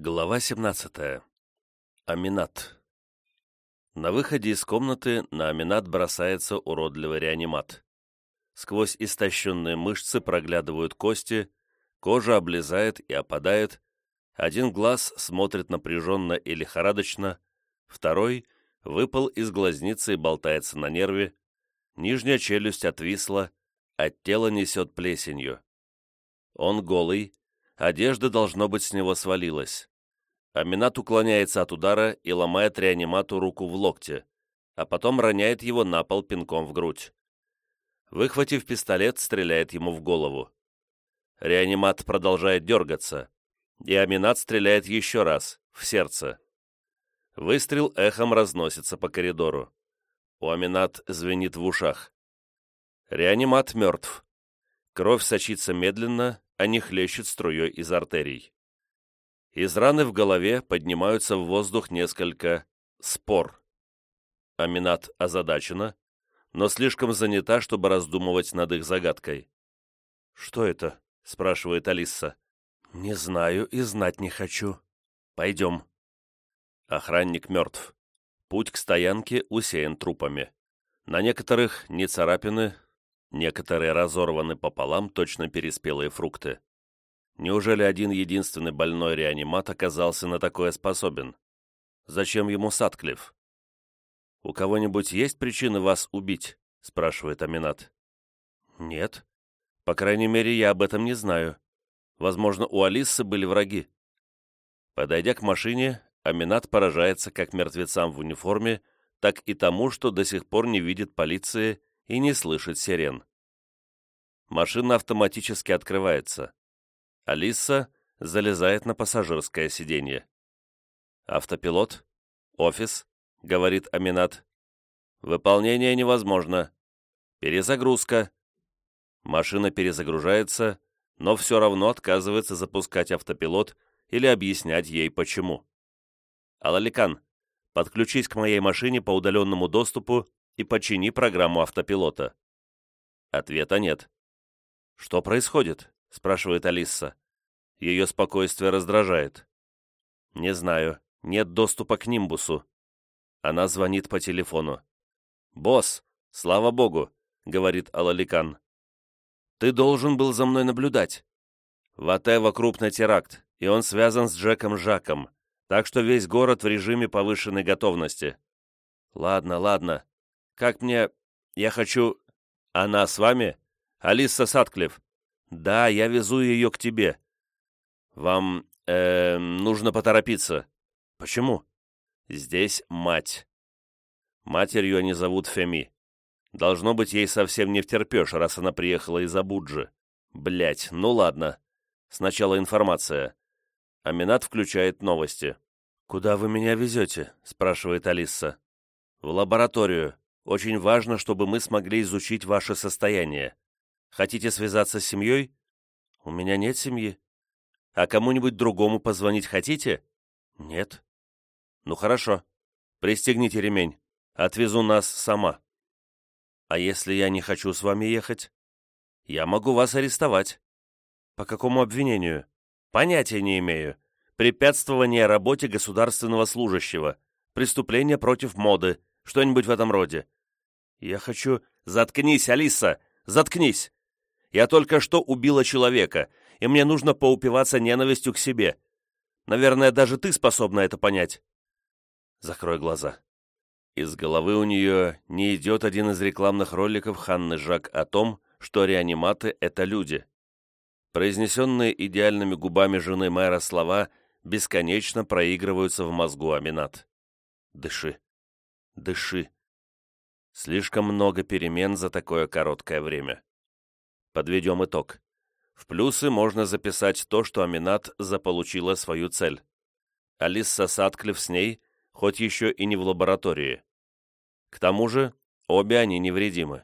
Глава 17. Аминат. На выходе из комнаты на Аминат бросается уродливый реанимат. Сквозь истощенные мышцы проглядывают кости, кожа облезает и опадает, один глаз смотрит напряженно и лихорадочно, второй выпал из глазницы и болтается на нерве, нижняя челюсть отвисла, от тела несет плесенью. Он голый, Одежда, должно быть, с него свалилась. Аминат уклоняется от удара и ломает реанимату руку в локте, а потом роняет его на пол пинком в грудь. Выхватив пистолет, стреляет ему в голову. Реанимат продолжает дергаться, и Аминат стреляет еще раз, в сердце. Выстрел эхом разносится по коридору. У Аминат звенит в ушах. Реанимат мертв. Кровь сочится медленно, а не хлещет струей из артерий. Из раны в голове поднимаются в воздух несколько спор. Аминат озадачена, но слишком занята, чтобы раздумывать над их загадкой. «Что это?» — спрашивает Алиса. «Не знаю и знать не хочу. Пойдем». Охранник мертв. Путь к стоянке усеян трупами. На некоторых не царапины, Некоторые разорваны пополам точно переспелые фрукты. Неужели один единственный больной реанимат оказался на такое способен? Зачем ему Садклифф? «У кого-нибудь есть причины вас убить?» — спрашивает Аминат. «Нет. По крайней мере, я об этом не знаю. Возможно, у Алисы были враги». Подойдя к машине, Аминат поражается как мертвецам в униформе, так и тому, что до сих пор не видит полиции и не слышит сирен. Машина автоматически открывается. Алиса залезает на пассажирское сиденье. «Автопилот? Офис?» — говорит Аминат. «Выполнение невозможно. Перезагрузка». Машина перезагружается, но все равно отказывается запускать автопилот или объяснять ей почему. «Алаликан, подключись к моей машине по удаленному доступу и почини программу автопилота». Ответа нет. «Что происходит?» — спрашивает Алиса. Ее спокойствие раздражает. «Не знаю. Нет доступа к Нимбусу». Она звонит по телефону. «Босс, слава богу», — говорит Алаликан. «Ты должен был за мной наблюдать. В Атево крупный теракт, и он связан с Джеком Жаком, так что весь город в режиме повышенной готовности». «Ладно, ладно. Как мне... Я хочу... Она с вами? Алиса Садклифф. Да, я везу ее к тебе. Вам... Э, нужно поторопиться. Почему? Здесь мать. Матерью они зовут Феми. Должно быть, ей совсем не втерпешь, раз она приехала из Абуджи. Блять, ну ладно. Сначала информация. Аминат включает новости. «Куда вы меня везете?» — спрашивает Алиса. «В лабораторию. Очень важно, чтобы мы смогли изучить ваше состояние. Хотите связаться с семьей? У меня нет семьи. А кому-нибудь другому позвонить хотите? Нет. Ну хорошо. Пристегните ремень. Отвезу нас сама. А если я не хочу с вами ехать? Я могу вас арестовать. По какому обвинению? Понятия не имею. Препятствование работе государственного служащего. Преступление против моды. Что-нибудь в этом роде. «Я хочу...» «Заткнись, Алиса! Заткнись! Я только что убила человека, и мне нужно поупиваться ненавистью к себе. Наверное, даже ты способна это понять». Закрой глаза. Из головы у нее не идет один из рекламных роликов Ханны Жак о том, что реаниматы — это люди. Произнесенные идеальными губами жены мэра слова бесконечно проигрываются в мозгу Аминат. «Дыши, дыши, Слишком много перемен за такое короткое время. Подведем итог. В плюсы можно записать то, что Аминат заполучила свою цель. Алиса Садклев с ней, хоть еще и не в лаборатории. К тому же, обе они невредимы.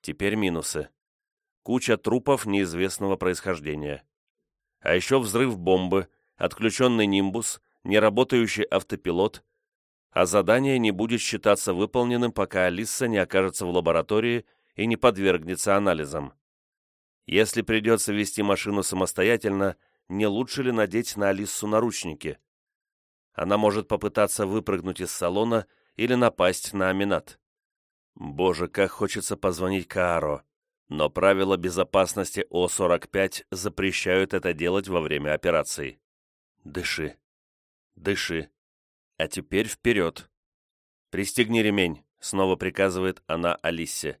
Теперь минусы. Куча трупов неизвестного происхождения. А еще взрыв бомбы, отключенный нимбус, неработающий автопилот, а задание не будет считаться выполненным, пока Алиса не окажется в лаборатории и не подвергнется анализам. Если придется вести машину самостоятельно, не лучше ли надеть на Алиссу наручники. Она может попытаться выпрыгнуть из салона или напасть на Аминат. Боже, как хочется позвонить Кааро, но правила безопасности О-45 запрещают это делать во время операций. Дыши. Дыши. А теперь вперед. Пристегни ремень, снова приказывает она Алисе.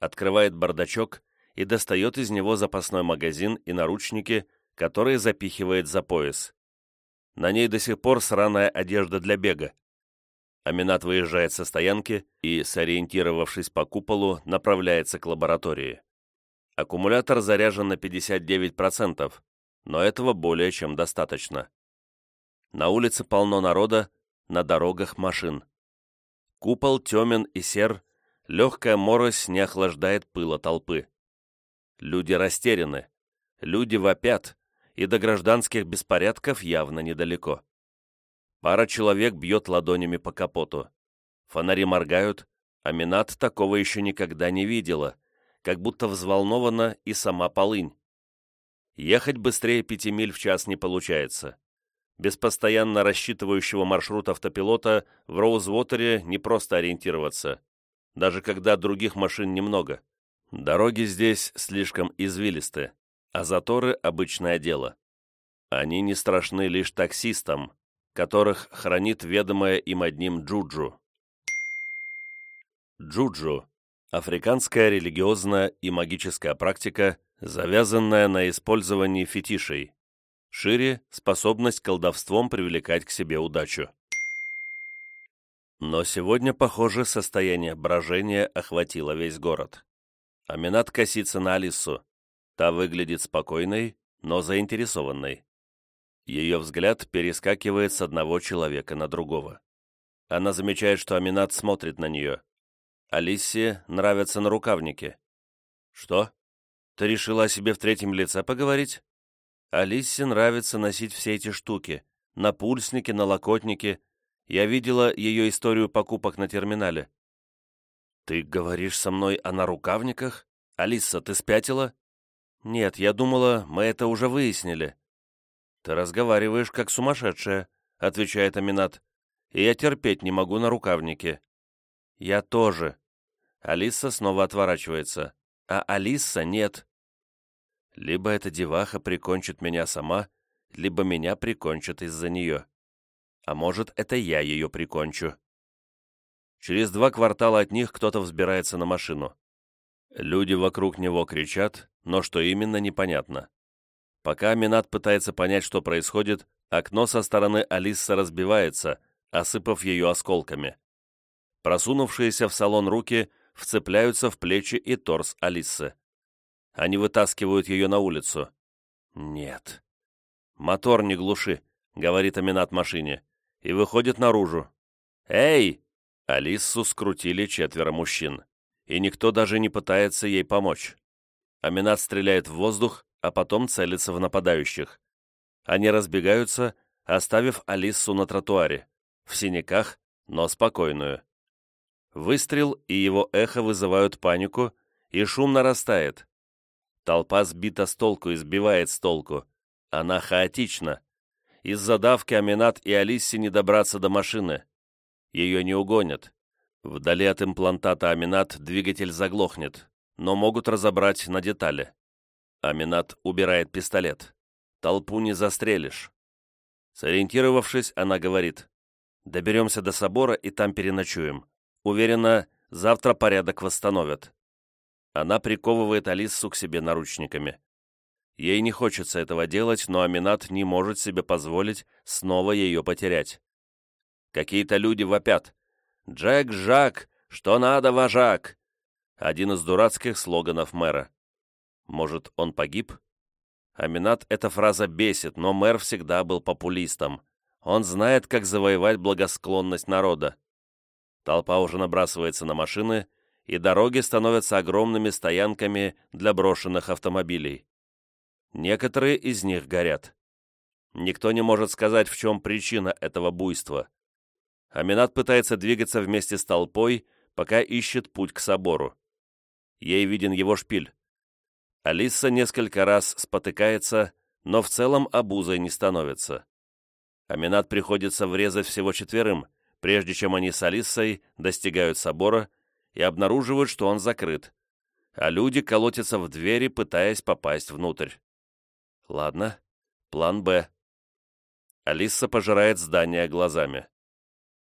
Открывает бардачок и достает из него запасной магазин и наручники, которые запихивает за пояс. На ней до сих пор сраная одежда для бега. Аминат выезжает со стоянки и, сориентировавшись по куполу, направляется к лаборатории. Аккумулятор заряжен на 59%, но этого более чем достаточно. На улице полно народа, на дорогах машин. Купол темен и сер, легкая морось не охлаждает пыла толпы. Люди растеряны, люди вопят, и до гражданских беспорядков явно недалеко. Пара человек бьет ладонями по капоту. Фонари моргают, а Минат такого еще никогда не видела, как будто взволнована и сама полынь. Ехать быстрее пяти миль в час не получается. Без постоянно рассчитывающего маршрут автопилота в Роузвотере не просто ориентироваться, даже когда других машин немного. Дороги здесь слишком извилисты, а заторы – обычное дело. Они не страшны лишь таксистам, которых хранит ведомая им одним Джуджу. Джуджу – африканская религиозная и магическая практика, завязанная на использовании фетишей. Шире – способность колдовством привлекать к себе удачу. Но сегодня, похоже, состояние брожения охватило весь город. Аминат косится на Алису. Та выглядит спокойной, но заинтересованной. Ее взгляд перескакивает с одного человека на другого. Она замечает, что Аминат смотрит на нее. Алисе нравятся нарукавники. «Что? Ты решила о себе в третьем лице поговорить?» Алисе нравится носить все эти штуки. Напульсники, налокотники. Я видела ее историю покупок на терминале. «Ты говоришь со мной о нарукавниках? Алиса, ты спятила?» «Нет, я думала, мы это уже выяснили». «Ты разговариваешь как сумасшедшая», — отвечает Аминат. «И я терпеть не могу на рукавнике». «Я тоже». Алиса снова отворачивается. А Алиса нет. Либо эта деваха прикончит меня сама, либо меня прикончат из-за нее. А может, это я ее прикончу. Через два квартала от них кто-то взбирается на машину. Люди вокруг него кричат, но что именно, непонятно. Пока Минат пытается понять, что происходит, окно со стороны Алисса разбивается, осыпав ее осколками. Просунувшиеся в салон руки вцепляются в плечи и торс Алисы. Они вытаскивают ее на улицу. «Нет». «Мотор не глуши», — говорит Аминат машине, и выходит наружу. «Эй!» Алиссу скрутили четверо мужчин, и никто даже не пытается ей помочь. Аминат стреляет в воздух, а потом целится в нападающих. Они разбегаются, оставив Алиссу на тротуаре, в синяках, но спокойную. Выстрел и его эхо вызывают панику, и шум нарастает. Толпа сбита с толку и сбивает с толку. Она хаотична. Из-за давки Аминат и Алиссе не добраться до машины. Ее не угонят. Вдали от имплантата Аминат двигатель заглохнет, но могут разобрать на детали. Аминат убирает пистолет. Толпу не застрелишь. Сориентировавшись, она говорит, «Доберемся до собора и там переночуем. Уверена, завтра порядок восстановят». Она приковывает Алису к себе наручниками. Ей не хочется этого делать, но Аминат не может себе позволить снова ее потерять. Какие-то люди вопят. «Джек, Жак! Что надо, вожак?» Один из дурацких слоганов мэра. Может, он погиб? Аминат эта фраза бесит, но мэр всегда был популистом. Он знает, как завоевать благосклонность народа. Толпа уже набрасывается на машины, и дороги становятся огромными стоянками для брошенных автомобилей. Некоторые из них горят. Никто не может сказать, в чем причина этого буйства. Аминат пытается двигаться вместе с толпой, пока ищет путь к собору. Ей виден его шпиль. Алиса несколько раз спотыкается, но в целом обузой не становится. Аминат приходится врезать всего четверым, прежде чем они с Алиссой достигают собора и обнаруживают, что он закрыт, а люди колотятся в двери, пытаясь попасть внутрь. Ладно, план «Б». Алиса пожирает здание глазами.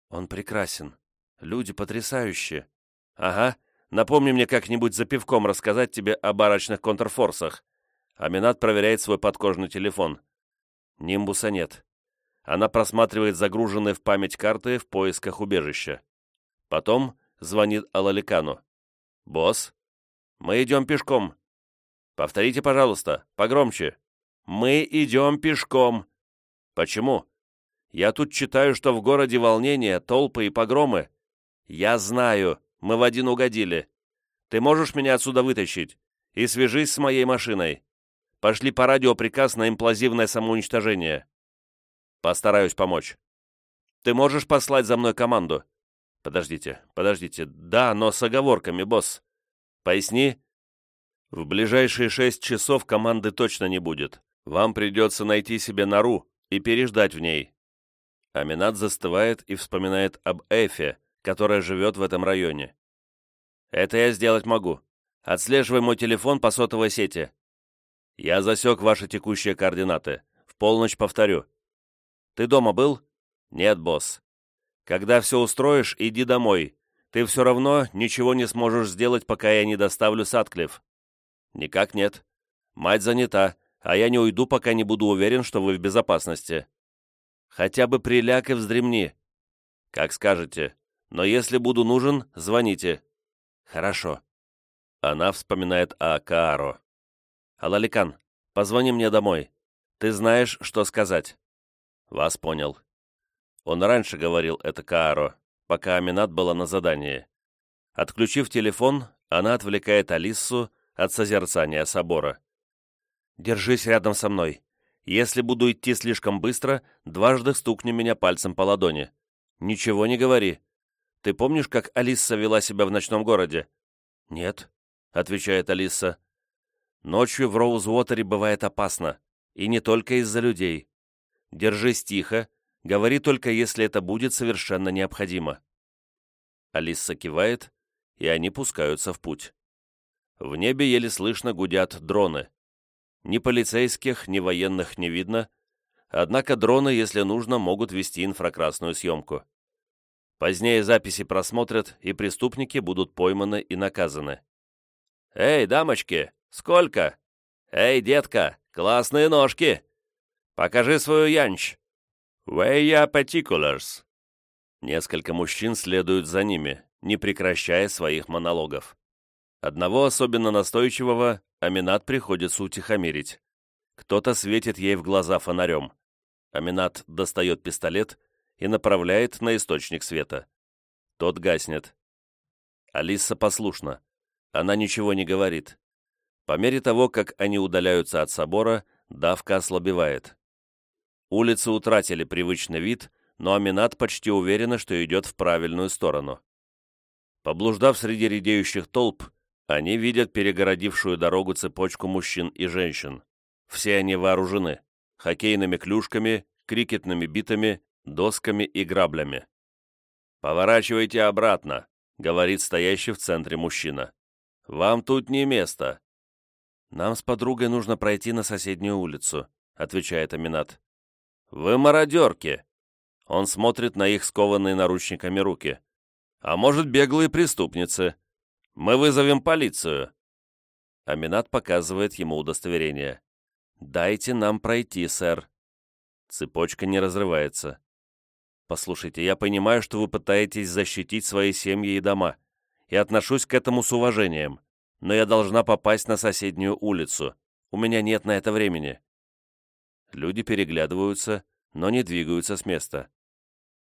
Он прекрасен. Люди потрясающие. Ага, напомни мне как-нибудь за пивком рассказать тебе о барочных контрфорсах. Аминат проверяет свой подкожный телефон. Нимбуса нет. Она просматривает загруженные в память карты в поисках убежища. Потом звонит Алаликану. «Босс, мы идем пешком». «Повторите, пожалуйста, погромче». «Мы идем пешком». «Почему?» «Я тут читаю, что в городе волнение, толпы и погромы». «Я знаю, мы в один угодили. Ты можешь меня отсюда вытащить? И свяжись с моей машиной. Пошли по радио приказ на имплазивное самоуничтожение». «Постараюсь помочь». «Ты можешь послать за мной команду?» «Подождите, подождите. Да, но с оговорками, босс. Поясни». «В ближайшие шесть часов команды точно не будет. Вам придется найти себе нору и переждать в ней». Аминат застывает и вспоминает об Эфе, которая живет в этом районе. «Это я сделать могу. Отслеживай мой телефон по сотовой сети. Я засек ваши текущие координаты. В полночь повторю. Ты дома был? Нет, босс. Когда все устроишь, иди домой. Ты все равно ничего не сможешь сделать, пока я не доставлю Садклифф. Никак нет. Мать занята, а я не уйду, пока не буду уверен, что вы в безопасности. Хотя бы приляг и вздремни. Как скажете. Но если буду нужен, звоните. Хорошо. Она вспоминает о Кааро. Алаликан, позвони мне домой. Ты знаешь, что сказать. Вас понял. Он раньше говорил это Кааро, пока Аминат была на задании. Отключив телефон, она отвлекает Алиссу от созерцания собора. «Держись рядом со мной. Если буду идти слишком быстро, дважды стукни меня пальцем по ладони. Ничего не говори. Ты помнишь, как Алиса вела себя в ночном городе?» «Нет», — отвечает Алиса. «Ночью в Роузвотере бывает опасно, и не только из-за людей. Держись тихо, говори только, если это будет совершенно необходимо». Алиса кивает, и они пускаются в путь. В небе еле слышно гудят дроны. Ни полицейских, ни военных не видно, однако дроны, если нужно, могут вести инфракрасную съемку. Позднее записи просмотрят, и преступники будут пойманы и наказаны. «Эй, дамочки, сколько? Эй, детка, классные ножки! Покажи свою янч!» «Weigh your particulars!» Несколько мужчин следуют за ними, не прекращая своих монологов. Одного особенно настойчивого Аминат приходится утихомирить. Кто-то светит ей в глаза фонарем. Аминат достает пистолет и направляет на источник света. Тот гаснет. Алиса послушна. Она ничего не говорит. По мере того, как они удаляются от собора, давка ослабевает. Улицы утратили привычный вид, но Аминат почти уверена, что идет в правильную сторону. Поблуждав среди редеющих толп, они видят перегородившую дорогу цепочку мужчин и женщин. Все они вооружены хоккейными клюшками, крикетными битами, досками и граблями. «Поворачивайте обратно», — говорит стоящий в центре мужчина. «Вам тут не место». «Нам с подругой нужно пройти на соседнюю улицу», — отвечает Аминат. «Вы мародерки!» Он смотрит на их скованные наручниками руки. «А может, беглые преступницы? Мы вызовем полицию!» Аминат показывает ему удостоверение. «Дайте нам пройти, сэр». Цепочка не разрывается. «Послушайте, я понимаю, что вы пытаетесь защитить свои семьи и дома, и отношусь к этому с уважением, но я должна попасть на соседнюю улицу. У меня нет на это времени. Люди переглядываются, но не двигаются с места.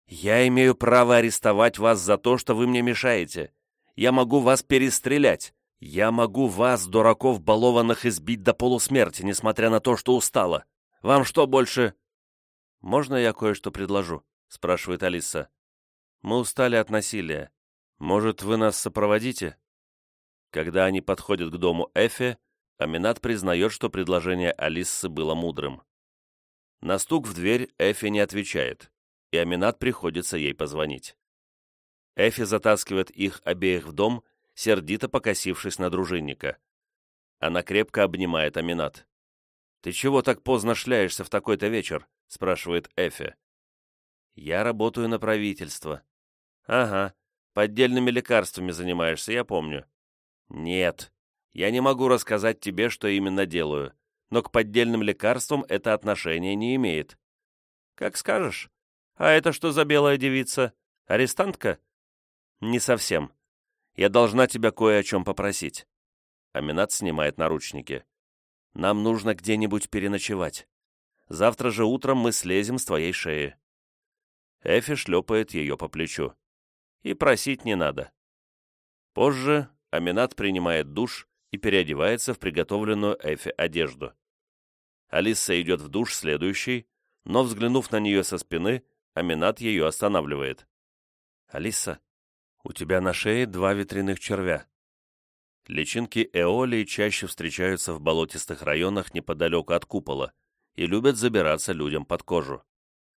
«Я имею право арестовать вас за то, что вы мне мешаете. Я могу вас перестрелять. Я могу вас, дураков балованных, избить до полусмерти, несмотря на то, что устала. Вам что больше...» «Можно я кое-что предложу?» — спрашивает Алиса. «Мы устали от насилия. Может, вы нас сопроводите?» Когда они подходят к дому Эфе, Аминат признает, что предложение Алиссы было мудрым. На стук в дверь Эфи не отвечает, и Аминат приходится ей позвонить. Эфи затаскивает их обеих в дом, сердито покосившись на дружинника. Она крепко обнимает Аминат. «Ты чего так поздно шляешься в такой-то вечер?» — спрашивает Эфи. «Я работаю на правительство». «Ага, поддельными лекарствами занимаешься, я помню». «Нет, я не могу рассказать тебе, что именно делаю, но к поддельным лекарствам это отношение не имеет». «Как скажешь. А это что за белая девица? Арестантка?» «Не совсем. Я должна тебя кое о чем попросить». Аминат снимает наручники. «Нам нужно где-нибудь переночевать. Завтра же утром мы слезем с твоей шеи». Эфи шлепает ее по плечу. «И просить не надо». Позже Аминат принимает душ и переодевается в приготовленную Эфи одежду. Алиса идет в душ следующий, но, взглянув на нее со спины, Аминат ее останавливает. «Алиса, у тебя на шее два ветряных червя». Личинки эолии чаще встречаются в болотистых районах неподалеку от купола и любят забираться людям под кожу.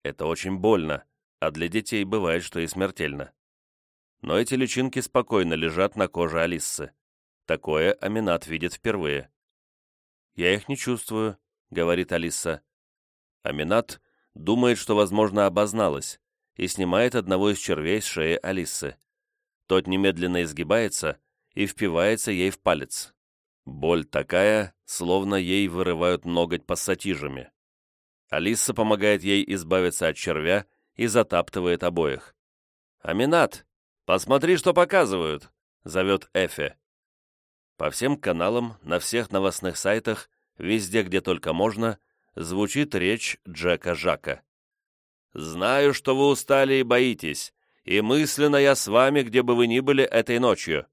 Это очень больно, а для детей бывает, что и смертельно. Но эти личинки спокойно лежат на коже Алиссы. Такое Аминат видит впервые. «Я их не чувствую», — говорит Алиса. Аминат думает, что, возможно, обозналась, и снимает одного из червей с шеи Алисы. Тот немедленно изгибается и впивается ей в палец. Боль такая, словно ей вырывают ноготь пассатижами. Алиса помогает ей избавиться от червя и затаптывает обоих. «Аминат, посмотри, что показывают!» — зовет Эфе. По всем каналам, на всех новостных сайтах, везде, где только можно, звучит речь Джека Жака. «Знаю, что вы устали и боитесь, и мысленно я с вами, где бы вы ни были этой ночью.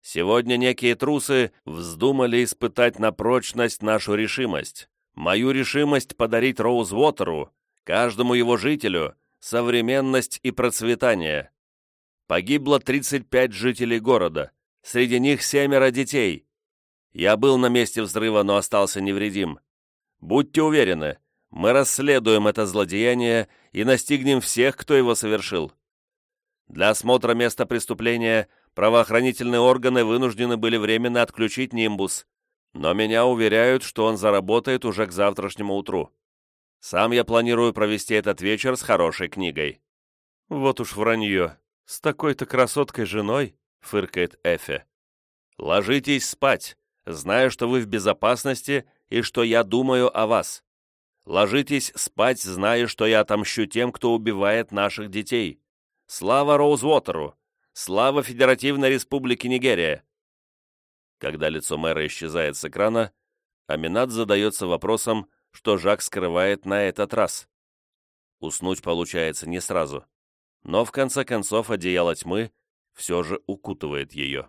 Сегодня некие трусы вздумали испытать на прочность нашу решимость, мою решимость подарить Роузвотеру, каждому его жителю, современность и процветание. Погибло 35 жителей города, Среди них семеро детей. Я был на месте взрыва, но остался невредим. Будьте уверены, мы расследуем это злодеяние и настигнем всех, кто его совершил. Для осмотра места преступления правоохранительные органы вынуждены были временно отключить «Нимбус», но меня уверяют, что он заработает уже к завтрашнему утру. Сам я планирую провести этот вечер с хорошей книгой. Вот уж вранье. С такой-то красоткой женой фыркает Эфе. «Ложитесь спать, зная, что вы в безопасности и что я думаю о вас. Ложитесь спать, зная, что я отомщу тем, кто убивает наших детей. Слава Роузвотеру! Слава Федеративной Республике Нигерия!» Когда лицо мэра исчезает с экрана, Аминат задается вопросом, что Жак скрывает на этот раз. Уснуть получается не сразу. Но в конце концов одеяло тьмы все же укутывает ее.